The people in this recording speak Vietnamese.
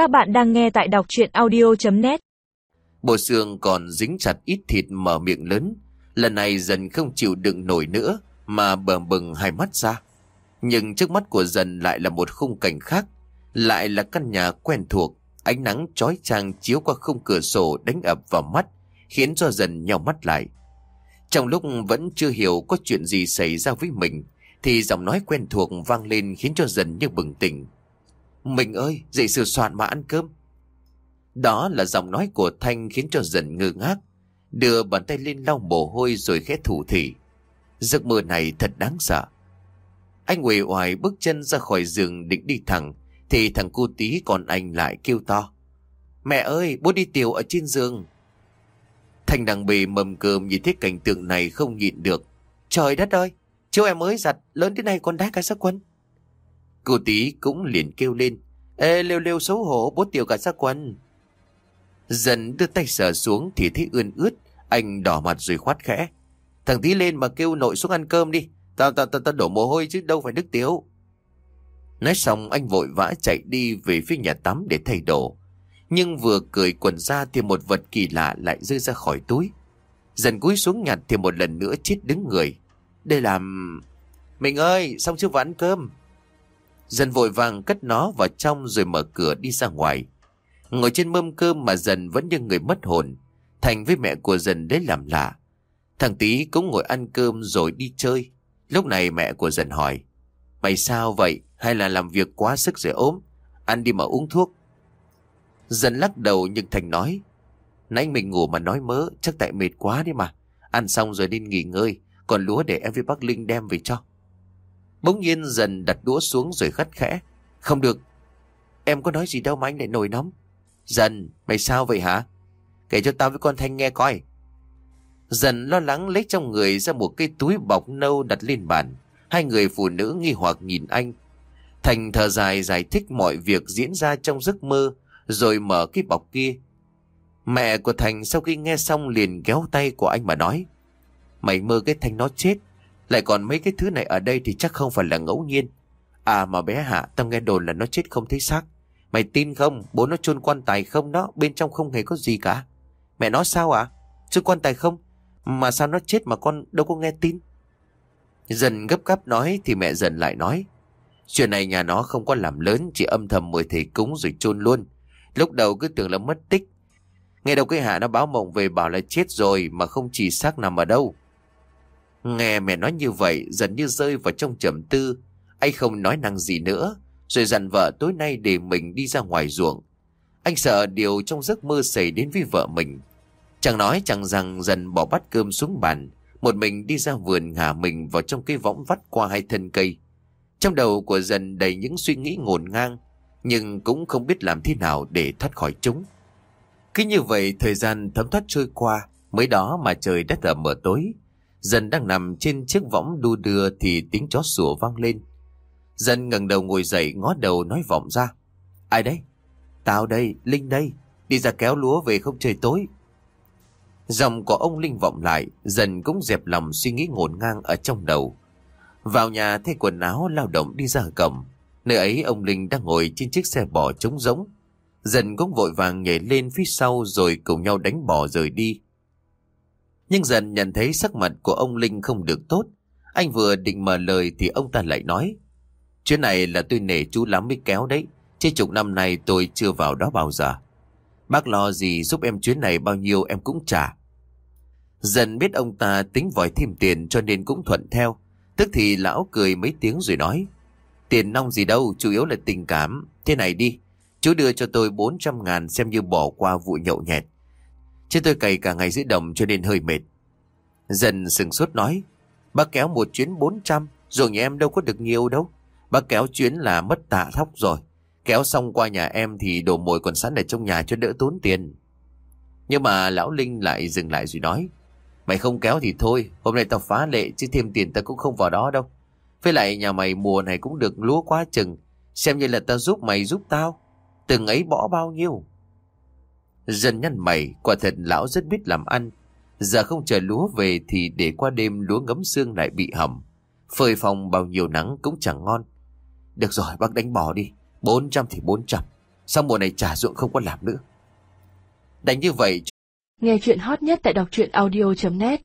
Các bạn đang nghe tại đọc chuyện audio.net Bộ xương còn dính chặt ít thịt mở miệng lớn. Lần này dần không chịu đựng nổi nữa mà bờm bừng hai mắt ra. Nhưng trước mắt của dần lại là một khung cảnh khác. Lại là căn nhà quen thuộc. Ánh nắng chói chang chiếu qua khung cửa sổ đánh ập vào mắt, khiến cho dần nhau mắt lại. Trong lúc vẫn chưa hiểu có chuyện gì xảy ra với mình, thì giọng nói quen thuộc vang lên khiến cho dần như bừng tỉnh. Mình ơi, dậy sửa soạn mà ăn cơm. Đó là giọng nói của Thanh khiến cho dần ngơ ngác. Đưa bàn tay lên lau mồ hôi rồi khẽ thủ thỉ. Giấc mơ này thật đáng sợ. Anh uể oải bước chân ra khỏi giường định đi thẳng. Thì thằng cu tí còn anh lại kêu to. Mẹ ơi, bố đi tiểu ở trên giường. Thanh đang bề mầm cơm nhìn thấy cảnh tượng này không nhịn được. Trời đất ơi, chú em mới giặt, lớn thế này còn đá cả sắc quân. Cô tí cũng liền kêu lên. Ê, lêu lêu xấu hổ, bố tiểu cả xác quần. Dần đưa tay sờ xuống thì thấy ươn ướt, anh đỏ mặt rồi khoát khẽ. Thằng tí lên mà kêu nội xuống ăn cơm đi, tao tao tao ta đổ mồ hôi chứ đâu phải nước tiếu. Nói xong anh vội vã chạy đi về phía nhà tắm để thay đồ. Nhưng vừa cười quần ra thì một vật kỳ lạ lại rơi ra khỏi túi. Dần cúi xuống nhặt thì một lần nữa chết đứng người. Đây làm... Mình ơi, xong chưa vào ăn cơm? Dần vội vàng cất nó vào trong rồi mở cửa đi ra ngoài. Ngồi trên mâm cơm mà dần vẫn như người mất hồn. Thành với mẹ của dần đấy làm lạ. Thằng tí cũng ngồi ăn cơm rồi đi chơi. Lúc này mẹ của dần hỏi. Mày sao vậy? Hay là làm việc quá sức rồi ốm? Ăn đi mà uống thuốc. Dần lắc đầu nhưng Thành nói. Nãy mình ngủ mà nói mớ, chắc tại mệt quá đấy mà. Ăn xong rồi đi nghỉ ngơi, còn lúa để em với bác Linh đem về cho. Bỗng nhiên dần đặt đũa xuống rồi khắt khẽ. Không được, em có nói gì đâu mà anh lại nổi nóng. Dần, mày sao vậy hả? Kể cho tao với con Thanh nghe coi. Dần lo lắng lấy trong người ra một cái túi bọc nâu đặt lên bàn. Hai người phụ nữ nghi hoặc nhìn anh. Thành thở dài giải thích mọi việc diễn ra trong giấc mơ rồi mở cái bọc kia. Mẹ của Thành sau khi nghe xong liền kéo tay của anh mà nói. Mày mơ cái thanh nó chết. Lại còn mấy cái thứ này ở đây thì chắc không phải là ngẫu nhiên. À mà bé Hạ, tao nghe đồn là nó chết không thấy xác. Mày tin không? Bố nó chôn quan tài không đó, bên trong không hề có gì cả. Mẹ nói sao ạ? À? Chôn quan tài không? Mà sao nó chết mà con đâu có nghe tin? Dần gấp gáp nói thì mẹ dần lại nói. Chuyện này nhà nó không có làm lớn, chỉ âm thầm mời thầy cúng rồi chôn luôn. Lúc đầu cứ tưởng là mất tích. Nghe đầu cái hạ nó báo mộng về bảo là chết rồi mà không chỉ xác nằm ở đâu. Nghe mẹ nói như vậy dần như rơi vào trong trầm tư. Anh không nói năng gì nữa. Rồi dặn vợ tối nay để mình đi ra ngoài ruộng. Anh sợ điều trong giấc mơ xảy đến với vợ mình. Chẳng nói chẳng rằng dần bỏ bát cơm xuống bàn. Một mình đi ra vườn ngả mình vào trong cái võng vắt qua hai thân cây. Trong đầu của dần đầy những suy nghĩ ngổn ngang nhưng cũng không biết làm thế nào để thoát khỏi chúng. Cứ như vậy thời gian thấm thoát trôi qua, mới đó mà trời đất tờ mờ tối. Dần đang nằm trên chiếc võng đu đưa thì tiếng chó sủa vang lên. Dần ngẩng đầu ngồi dậy ngó đầu nói vọng ra. Ai đấy? Tao đây, Linh đây. Đi ra kéo lúa về không trời tối. Dòng của ông Linh vọng lại, dần cũng dẹp lòng suy nghĩ ngổn ngang ở trong đầu. Vào nhà thay quần áo lao động đi ra cầm. Nơi ấy ông Linh đang ngồi trên chiếc xe bò trống rỗng. Dần cũng vội vàng nhảy lên phía sau rồi cùng nhau đánh bò rời đi. Nhưng dần nhận thấy sắc mặt của ông Linh không được tốt. Anh vừa định mở lời thì ông ta lại nói. Chuyện này là tôi nể chú lắm mới kéo đấy. Chứ chục năm nay tôi chưa vào đó bao giờ. Bác lo gì giúp em chuyến này bao nhiêu em cũng trả. Dần biết ông ta tính vòi thêm tiền cho nên cũng thuận theo. Tức thì lão cười mấy tiếng rồi nói. Tiền nong gì đâu, chủ yếu là tình cảm. Thế này đi, chú đưa cho tôi 400 ngàn xem như bỏ qua vụ nhậu nhẹt. Chứ tôi cày cả ngày dưới đồng cho nên hơi mệt. Dần sừng sốt nói, bác kéo một chuyến 400, rồi nhà em đâu có được nhiều đâu. Bác kéo chuyến là mất tạ thóc rồi. Kéo xong qua nhà em thì đồ mồi còn sẵn ở trong nhà cho đỡ tốn tiền. Nhưng mà lão Linh lại dừng lại rồi nói, mày không kéo thì thôi, hôm nay tao phá lệ chứ thêm tiền tao cũng không vào đó đâu. Với lại nhà mày mùa này cũng được lúa quá chừng. Xem như là tao giúp mày giúp tao. Từng ấy bỏ bao nhiêu. Dân nhăn mày, quả thật lão rất biết làm ăn. Giờ không chờ lúa về thì để qua đêm lúa ngấm xương lại bị hỏng. Phơi phòng bao nhiêu nắng cũng chẳng ngon. Được rồi bác đánh bỏ đi. 400 thì 400. Sau mùa này trả ruộng không có làm nữa Đánh như vậy Nghe chuyện hot nhất tại đọc truyện audio.net